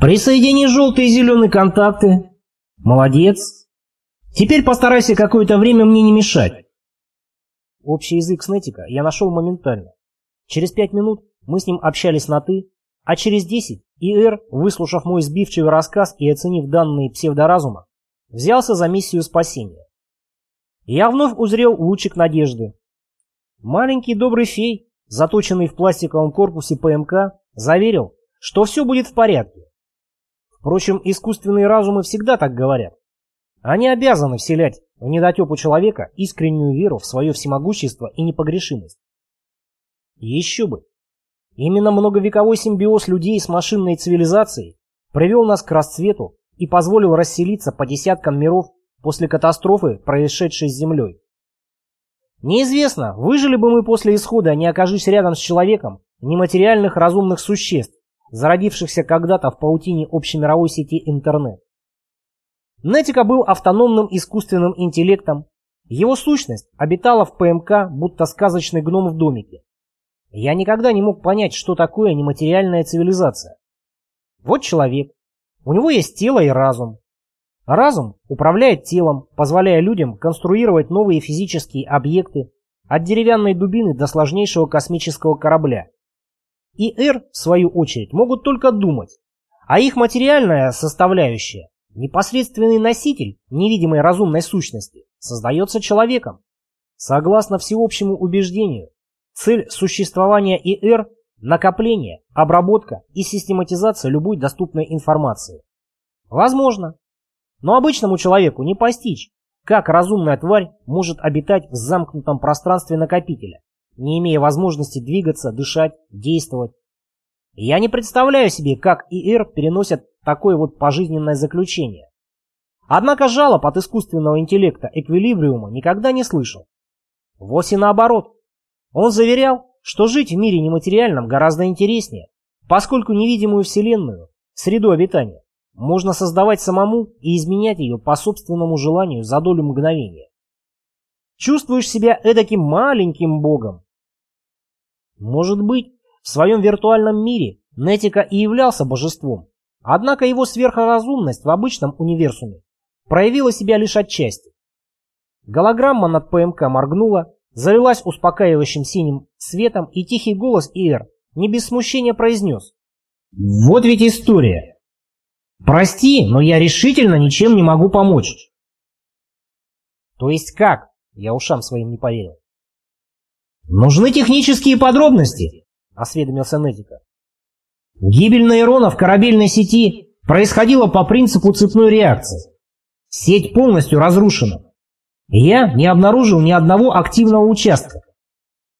Присоедини желтые и зеленые контакты. Молодец. Теперь постарайся какое-то время мне не мешать. Общий язык с Нетика я нашел моментально. Через пять минут мы с ним общались на «ты», а через десять ИР, выслушав мой сбивчивый рассказ и оценив данные псевдоразума, взялся за миссию спасения. Я вновь узрел лучик надежды. Маленький добрый фей, заточенный в пластиковом корпусе ПМК, заверил, что все будет в порядке. Впрочем, искусственные разумы всегда так говорят. Они обязаны вселять в недотепу человека искреннюю веру в свое всемогущество и непогрешимость. Еще бы! Именно многовековой симбиоз людей с машинной цивилизацией привел нас к расцвету и позволил расселиться по десяткам миров после катастрофы, происшедшей с Землей. Неизвестно, выжили бы мы после исхода, не окажись рядом с человеком, нематериальных разумных существ, зародившихся когда-то в паутине общемировой сети интернет. Нетика был автономным искусственным интеллектом. Его сущность обитала в ПМК, будто сказочный гном в домике. Я никогда не мог понять, что такое нематериальная цивилизация. Вот человек. У него есть тело и разум. Разум управляет телом, позволяя людям конструировать новые физические объекты от деревянной дубины до сложнейшего космического корабля. И Р, в свою очередь, могут только думать, а их материальная составляющая, непосредственный носитель невидимой разумной сущности, создается человеком. Согласно всеобщему убеждению, Цель существования ИР – накопление, обработка и систематизация любой доступной информации. Возможно. Но обычному человеку не постичь, как разумная тварь может обитать в замкнутом пространстве накопителя, не имея возможности двигаться, дышать, действовать. Я не представляю себе, как ИР переносят такое вот пожизненное заключение. Однако жалоб от искусственного интеллекта эквилибриума никогда не слышал. Вовсе наоборот. Он заверял, что жить в мире нематериальном гораздо интереснее, поскольку невидимую Вселенную, среду обитания, можно создавать самому и изменять ее по собственному желанию за долю мгновения. Чувствуешь себя эдаким маленьким богом. Может быть, в своем виртуальном мире Нетика и являлся божеством, однако его сверхразумность в обычном универсуме проявила себя лишь отчасти. Голограмма над ПМК моргнула, залилась успокаивающим синим светом, и тихий голос Ир не без смущения произнес. «Вот ведь история! Прости, но я решительно ничем не могу помочь!» «То есть как?» Я ушам своим не поверил. «Нужны технические подробности», — осведомился Нетика. «Гибель нейронов корабельной сети происходила по принципу цепной реакции. Сеть полностью разрушена. Я не обнаружил ни одного активного участка.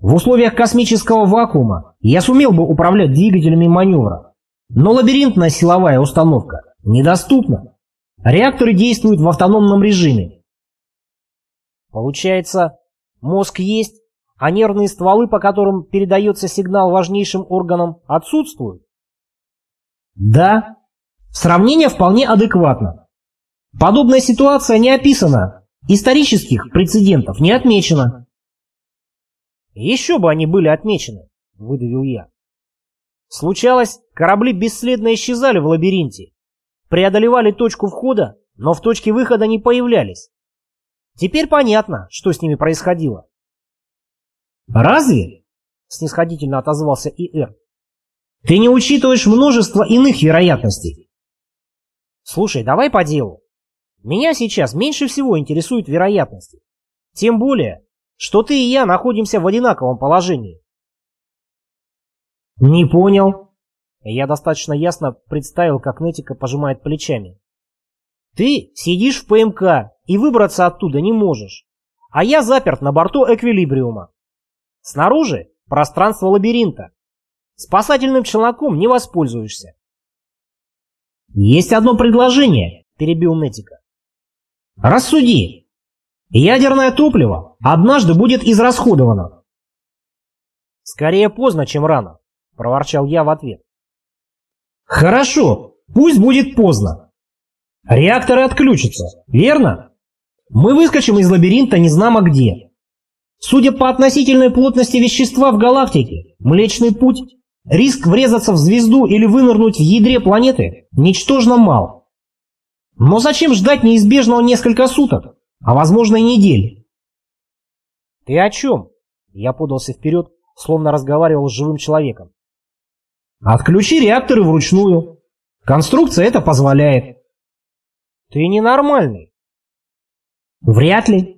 В условиях космического вакуума я сумел бы управлять двигателями маневра, но лабиринтная силовая установка недоступна. Реакторы действуют в автономном режиме. Получается, мозг есть, а нервные стволы, по которым передается сигнал важнейшим органам, отсутствуют? Да, сравнение вполне адекватно. Подобная ситуация не описана Исторических прецедентов не отмечено. Еще бы они были отмечены, выдавил я. Случалось, корабли бесследно исчезали в лабиринте, преодолевали точку входа, но в точке выхода не появлялись. Теперь понятно, что с ними происходило. «Разве?» — снисходительно отозвался И.Р. «Ты не учитываешь множество иных вероятностей». «Слушай, давай по делу. Меня сейчас меньше всего интересуют вероятности. Тем более, что ты и я находимся в одинаковом положении. Не понял. Я достаточно ясно представил, как Нетика пожимает плечами. Ты сидишь в ПМК и выбраться оттуда не можешь. А я заперт на борту Эквилибриума. Снаружи пространство лабиринта. Спасательным челноком не воспользуешься. Есть одно предложение, перебил Нетика. Рассуди. Ядерное топливо однажды будет израсходовано. Скорее поздно, чем рано, проворчал я в ответ. Хорошо, пусть будет поздно. Реакторы отключатся, верно? Мы выскочим из лабиринта незнамо где. Судя по относительной плотности вещества в галактике, Млечный Путь – риск врезаться в звезду или вынырнуть в ядре планеты ничтожно мал. Но зачем ждать неизбежного несколько суток, а возможно и недель? «Ты о чем?» Я подался вперед, словно разговаривал с живым человеком. «Отключи реакторы вручную. Конструкция это позволяет». «Ты ненормальный». «Вряд ли», —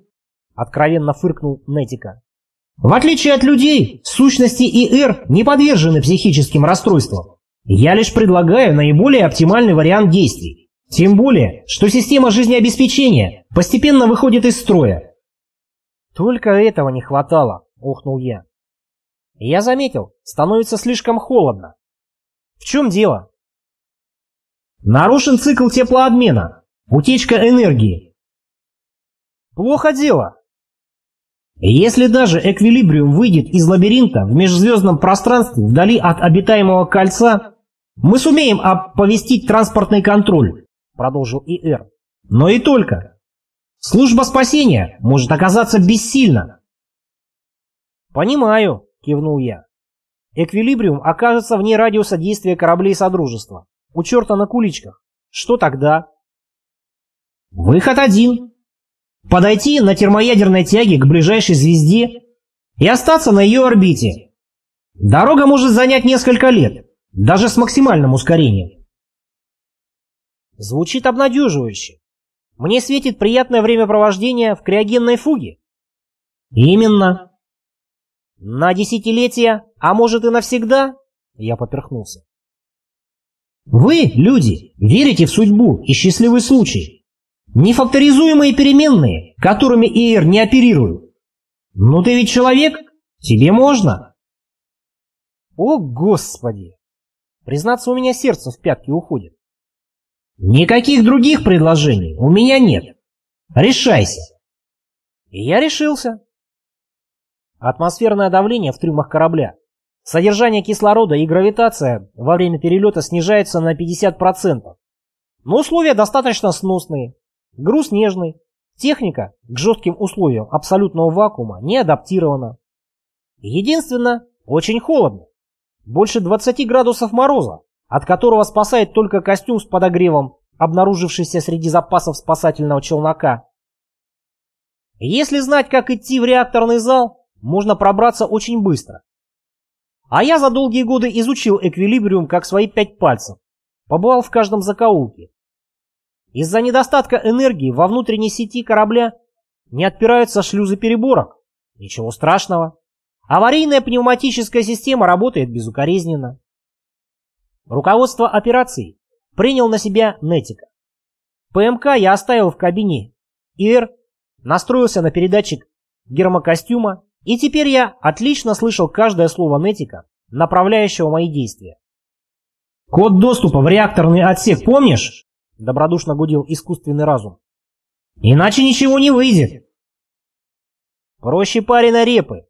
откровенно фыркнул Нетика. В отличие от людей, сущности ИР не подвержены психическим расстройствам. Я лишь предлагаю наиболее оптимальный вариант действий. Тем более, что система жизнеобеспечения постепенно выходит из строя. Только этого не хватало, охнул я. Я заметил, становится слишком холодно. В чем дело? Нарушен цикл теплообмена. Утечка энергии. Плохо дело, если даже эквилибриум выйдет из лабиринта в межзвездном пространстве вдали от обитаемого кольца, мы сумеем оповестить транспортный контроль, продолжил ИР. Но и только. Служба спасения может оказаться бессильна. Понимаю, кивнул я. Эквилибриум окажется вне радиуса действия кораблей Содружества. У черта на куличках. Что тогда? Выход один подойти на термоядерной тяге к ближайшей звезде и остаться на ее орбите. Дорога может занять несколько лет, даже с максимальным ускорением. Звучит обнадеживающе. Мне светит приятное времяпровождение в криогенной фуге. Именно. На десятилетия, а может и навсегда? Я поперхнулся. Вы, люди, верите в судьбу и счастливый случай. Нефакторизуемые переменные, которыми ИР не оперируют. Ну ты ведь человек, тебе можно. О, Господи! Признаться, у меня сердце в пятки уходит. Никаких других предложений у меня нет. Решайся. И я решился. Атмосферное давление в трюмах корабля, содержание кислорода и гравитация во время перелета снижается на 50%. Но условия достаточно сносные. Груз нежный. Техника к жестким условиям абсолютного вакуума не адаптирована. Единственное, очень холодно. Больше 20 градусов мороза, от которого спасает только костюм с подогревом, обнаружившийся среди запасов спасательного челнока. Если знать, как идти в реакторный зал, можно пробраться очень быстро. А я за долгие годы изучил эквилибриум как свои пять пальцев. Побывал в каждом закоулке, из-за недостатка энергии во внутренней сети корабля не отпираются шлюзы переборок. Ничего страшного. Аварийная пневматическая система работает безукоризненно. Руководство операции принял на себя Нетика. ПМК я оставил в кабине. ИР настроился на передатчик гермокостюма, и теперь я отлично слышал каждое слово Нетика, направляющего мои действия. «Код доступа в реакторный отсек помнишь?» Добродушно гудел искусственный разум. Иначе ничего не выйдет. Проще пареной репы.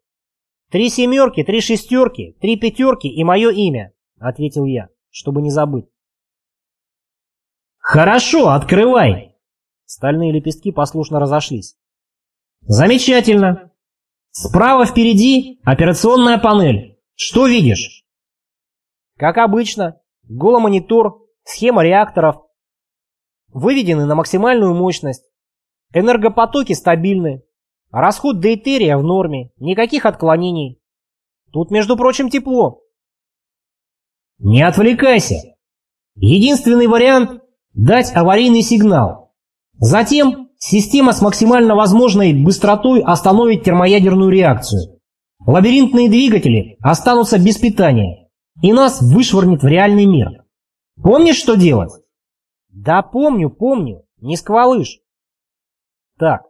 Три семерки, три шестерки, три пятерки и мое имя, ответил я, чтобы не забыть. Хорошо, открывай. Стальные лепестки послушно разошлись. Замечательно. Справа впереди операционная панель. Что видишь? Как обычно, голомонитор, схема реакторов, выведены на максимальную мощность. Энергопотоки стабильны. Расход дейтерия в норме, никаких отклонений. Тут, между прочим, тепло. Не отвлекайся. Единственный вариант – дать аварийный сигнал. Затем система с максимально возможной быстротой остановит термоядерную реакцию. Лабиринтные двигатели останутся без питания, и нас вышвырнет в реальный мир. Помнишь, что делать? Да помню, помню, не сквалыш. Так,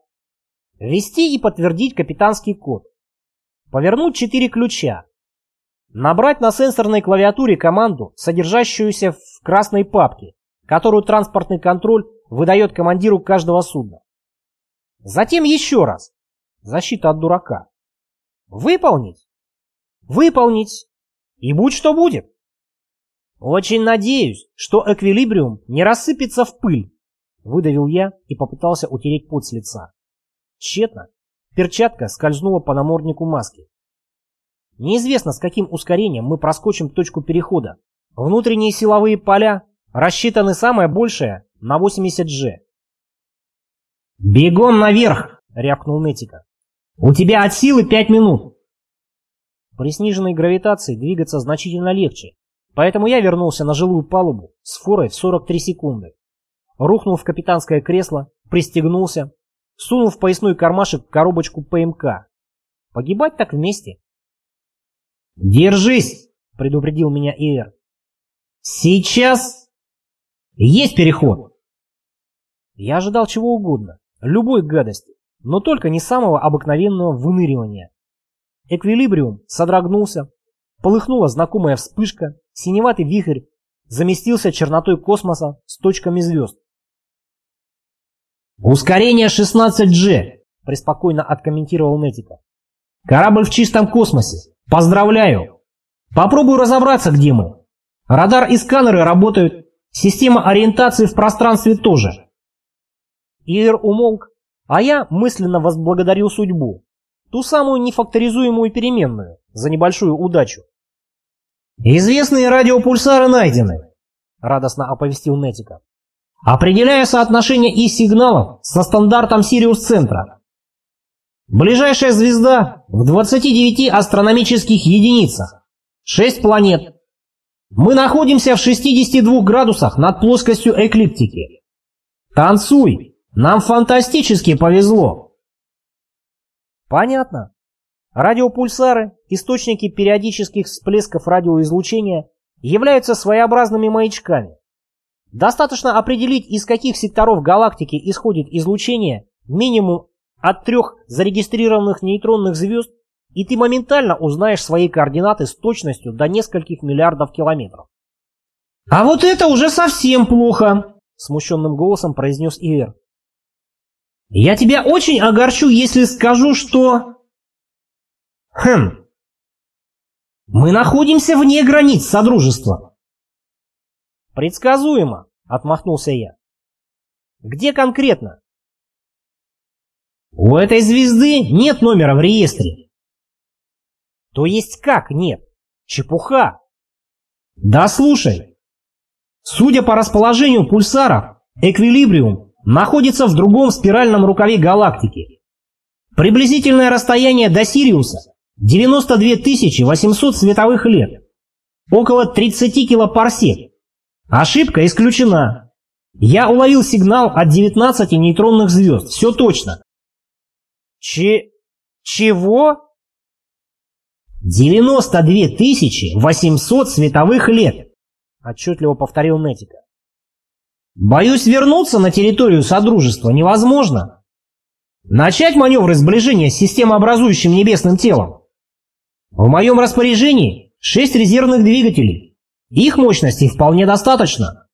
ввести и подтвердить капитанский код. Повернуть четыре ключа. Набрать на сенсорной клавиатуре команду, содержащуюся в красной папке, которую транспортный контроль выдает командиру каждого судна. Затем еще раз. Защита от дурака. Выполнить? Выполнить. И будь что будет. «Очень надеюсь, что эквилибриум не рассыпется в пыль», — выдавил я и попытался утереть пот с лица. Тщетно. Перчатка скользнула по наморднику маски. Неизвестно, с каким ускорением мы проскочим точку перехода. Внутренние силовые поля рассчитаны самое большее на 80G. «Бегом наверх!» — рявкнул Нетика. «У тебя от силы пять минут!» При сниженной гравитации двигаться значительно легче, поэтому я вернулся на жилую палубу с форой в 43 секунды. Рухнул в капитанское кресло, пристегнулся, сунул в поясной кармашек коробочку ПМК. Погибать так вместе. «Держись!» — предупредил меня Ивер. «Сейчас есть переход!» Я ожидал чего угодно, любой гадости, но только не самого обыкновенного выныривания. Эквилибриум содрогнулся, полыхнула знакомая вспышка, синеватый вихрь заместился чернотой космоса с точками звезд. «Ускорение 16G», — преспокойно откомментировал Нетика. «Корабль в чистом космосе. Поздравляю. Попробую разобраться, где мы. Радар и сканеры работают, система ориентации в пространстве тоже». Ивер умолк, а я мысленно возблагодарил судьбу, ту самую нефакторизуемую переменную, за небольшую удачу. «Известные радиопульсары найдены», — радостно оповестил Нетика определяя соотношение их сигналов со стандартом Сириус-центра. Ближайшая звезда в 29 астрономических единицах. 6 планет. Мы находимся в 62 градусах над плоскостью эклиптики. Танцуй! Нам фантастически повезло. Понятно. Радиопульсары, источники периодических всплесков радиоизлучения, являются своеобразными маячками. Достаточно определить, из каких секторов галактики исходит излучение минимум от трех зарегистрированных нейтронных звезд, и ты моментально узнаешь свои координаты с точностью до нескольких миллиардов километров. «А вот это уже совсем плохо!» — смущенным голосом произнес Ивер. «Я тебя очень огорчу, если скажу, что...» «Хм... Мы находимся вне границ Содружества. «Предсказуемо», — отмахнулся я. «Где конкретно?» «У этой звезды нет номера в реестре». «То есть как нет? Чепуха!» «Да слушай, судя по расположению пульсаров, эквилибриум находится в другом спиральном рукаве галактики. Приблизительное расстояние до Сириуса 92 800 световых лет, около 30 килопарсек. Ошибка исключена. Я уловил сигнал от 19 нейтронных звезд. Все точно. Че... чего? 92 800 световых лет, отчетливо повторил Нетика. Боюсь, вернуться на территорию Содружества невозможно. Начать маневры сближения с системообразующим небесным телом. В моем распоряжении шесть резервных двигателей. Их мощности вполне достаточно.